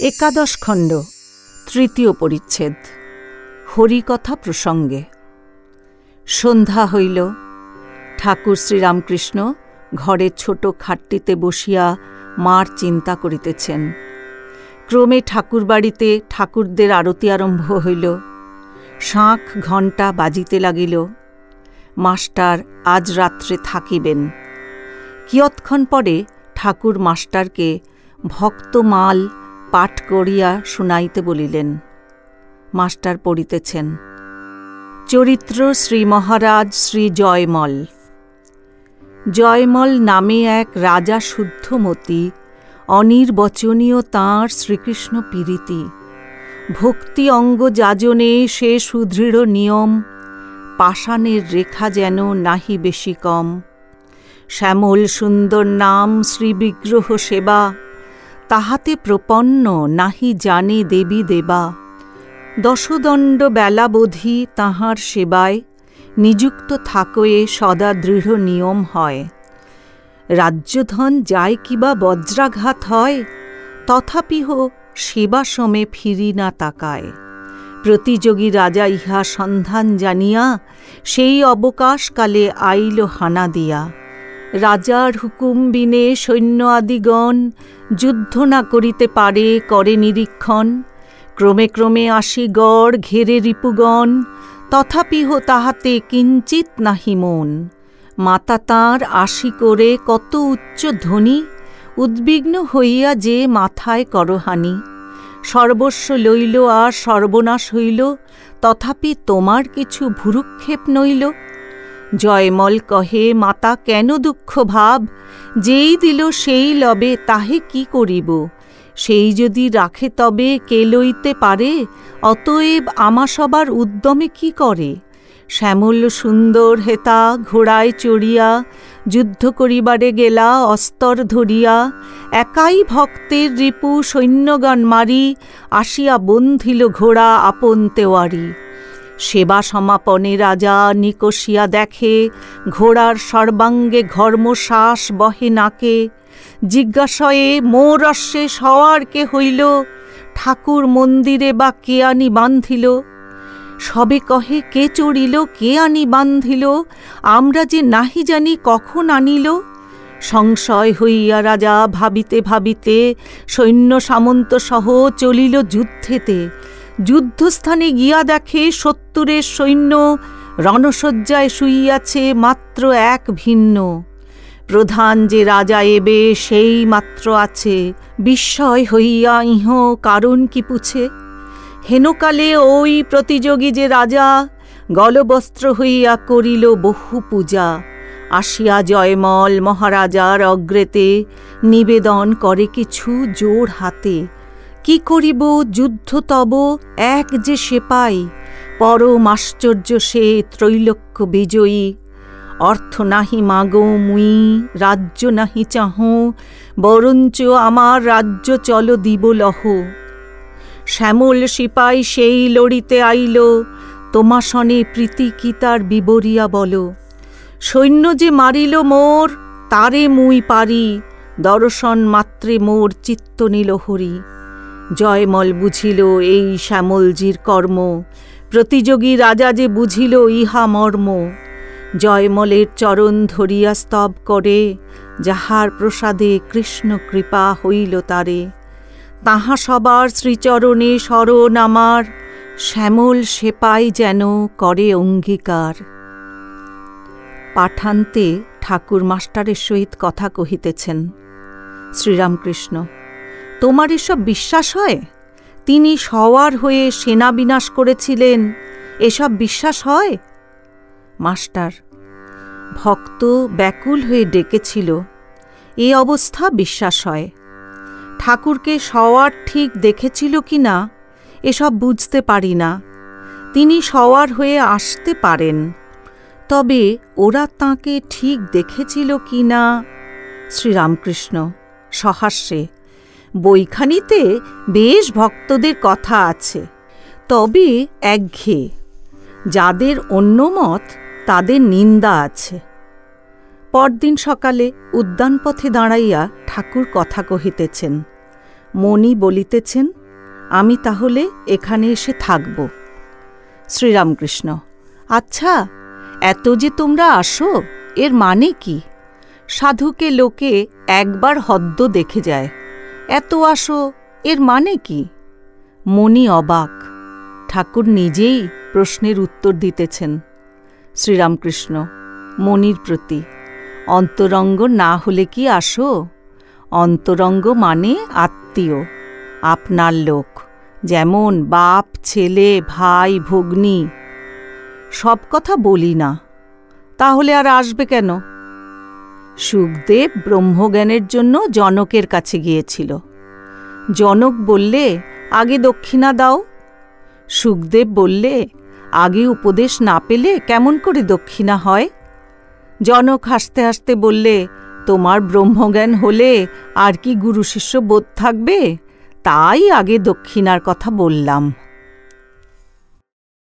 একাদশ খণ্ড, তৃতীয় পরিচ্ছেদ, হরিকথা প্রসঙ্গে। সন্ধ্যা হইল, ঠাকুর শ্রীরামকৃষ্ণ ঘরের ছোট খাটটিতে বসিয়া মার চিন্তা করিতেছেন। ক্রমে ঠাকুর বাড়িতে ঠাকুরদের আরতি আরম্ভ হইল। শাঁখ ঘণ্টা বাজিতে লাগিল। মাস্টার আজ রাত্রে থাকিবেন। কিয়ৎক্ষণ পরে ঠাকুর মাস্টারকে ভক্তমাল পাঠ করিয়া শুনাইতে বলিলেন, মাস্টার পড়িতেছেন। চরিত্র শ্রী মহারাজ শ্রী জয়মল। জয়মল নামে এক রাজা শুদ্ধমতি, অনির্বচনীয় তাঁর শ্রীকৃষ্ণ পীরিতি। ভক্তি অঙ্গ যাজনে সে সুদৃঢ় নিয়ম, পাষাণের রেখা যেন নাহি বেশি কম। শ্যামল সুন্দর নাম শ্রীবিগ্রহ সেবা তাহাতে প্রপন্ন নাহি জানে দেবী দেবা। দশদণ্ড বেলাবোধি তাহার সেবায়, নিযুক্ত থাকয়ে সদা দৃঢ় নিয়ম হয়। রাজ্যধন যায় কিবা বজ্রাঘাত হয়, তথাপিহ সেবা সমে ফিরি না তাকায়। প্রতিযোগী রাজা ইহা সন্ধান জানিয়া, সেই অবকাশকালে আইল হানা দিয়া। রাজার হুকুম বিনে সৈন্য আদিগণ যুদ্ধ না করিতে পারে, করে নিরীক্ষণ। ক্রমে ক্রমে আসি গড় ঘেরে রিপুগণ তথাপিহ তাহাতে কিঞ্চিত নাহি মন। মাতা তাঁর আশি করে কত উচ্চ ধ্বনি উদ্বিগ্ন হইয়া যে মাথায় করহানি। সর্বস্ব লইল আর সর্বনাশ হইল, তথাপি তোমার কিছু ভুরুক্ষেপ নইল জয়মল কহে, মাতা, কেন দুঃখ ভাব? যেই দিল সেই লবে, তাহে কি করিব? সেই যদি রাখে তবে কে লইতে পারে? অতএব আমা সবার উদ্যমে কি করে? শ্যামল সুন্দর হেতা ঘোড়ায় চড়িয়া, যুদ্ধ করিবারে গেলা, অস্তর ধরিয়া, একাই ভক্তের রিপু সৈন্যগণ মারি, আসিয়া বন্ধিল ঘোড়া আপন তেওয়ারি। সেবা সমাপনে রাজা নিকশিয়া দেখে, ঘোড়ার সর্বাঙ্গে ঘর্মশ্বাস বহে নাকে। জিজ্ঞাসয়ে মোরস্যে সওয়ার কে হইল? ঠাকুর মন্দিরে বা কে আনি বান্ধিল? সবে কহে, কে চড়িল, কে আনি বান্ধিল? আমরা যে নাহি জানি কখন আনিল? সংশয় হইয়া রাজা ভাবিতে ভাবিতে সৈন্য সামন্ত সহ চলিল যুদ্ধেতে। যুদ্ধস্থানে গিয়া দেখে সত্তরের সৈন্য রণসজ্জায় শুইয়াছে মাত্র এক ভিন্ন। প্রধান যে রাজা এবে সেই মাত্র আছে। বিস্ময় হইয়া ইহ, কারণ কি পুছে? হেনকালে ওই প্রতিযোগী যে রাজা, গলবস্ত্র হইয়া করিল বহু পূজা। আসিয়া জয়মল মহারাজার অগ্রেতে নিবেদন করে কিছু জোর হাতে। কি করিব যুদ্ধ তব? এক যে সেপাই পরম আশ্চর্য সে ত্রৈলোক্য বিজয়ী। অর্থ নাহি মাগো মুই, রাজ্য নাহি চাহ, বরঞ্চ আমার রাজ্য চল দিব লহ। শ্যামল সিপাই সেই লড়িতে আইল তোমাসনে প্রীতি কি তার বিবরিয়া বল? সৈন্য যে মারিল মোর, তারে মুই পারি, দর্শন মাত্রে মোর চিত্ত নিল হরি। জয়মল বুঝিল এই শ্যামলজির কর্ম। প্রতিযোগী রাজা যে বুঝিল ইহা মর্ম। জয়মলের চরণ ধরিয়া স্তব করে, যাহার প্রসাদে কৃষ্ণ কৃপা হইল তারে। তাহা সবার শ্রীচরণে স্মরণ আমার, শ্যামল সেপাই যেন করে অঙ্গীকার। পাঠান্তে ঠাকুর মাস্টারের সহিত কথা কহিতেছেন। শ্রীরামকৃষ্ণ। তোমার এসব বিশ্বাস হয়? তিনি সওয়ার হয়ে সেনা বিনাশ করেছিলেন। এসব বিশ্বাস হয়? মাস্টার, ভক্ত ব্যাকুল হয়ে ডেকেছিল। এ অবস্থা বিশ্বাস হয়। ঠাকুরকে সওয়ার ঠিক দেখেছিল কি না, এসব বুঝতে পারি না। তিনি সওয়ার হয়ে আসতে পারেন। তবে ওরা তাকে ঠিক দেখেছিল কি না? শ্রীরামকৃষ্ণ সহাস্যে বইখানিতে বেশ ভক্তদের কথা আছে। তবে একঘেয়ে যাদের অন্য মত, তাদের নিন্দা আছে। পরদিন সকালে উদ্যানপথে দাঁড়াইয়া ঠাকুর কথা কহিতেছেন, মণি বলিতেছেন, আমি তাহলে এখানে এসে থাকব। শ্রীরামকৃষ্ণ আচ্ছা এত যে তোমরা আসো, এর মানে কি? সাধুকে লোকে একবার হদ্দ দেখে যায়। এত আসো, এর মানে কি? মণি অবাক। ঠাকুর নিজেই প্রশ্নের উত্তর দিতেছেন। শ্রীরামকৃষ্ণ মনির প্রতি, অন্তরঙ্গ না হলে কি আসো? অন্তরঙ্গ মানে আত্মীয়, আপনার লোক, যেমন বাপ, ছেলে, ভাই, ভগ্নী। সব কথা বলি না। তাহলে আর আসবে কেন? সুখদেব ব্রহ্মজ্ঞানের জন্য জনকের কাছে গিয়েছিল। জনক বললে, আগে দক্ষিণা দাও। সুখদেব বললে, আগে উপদেশ না পেলে কেমন করে দক্ষিণা হয়? জনক হাসতে হাসতে বললে, তোমার ব্রহ্মজ্ঞান হলে আর কি গুরু শিষ্য বোধ থাকবে? তাই আগে দক্ষিণার কথা বললাম।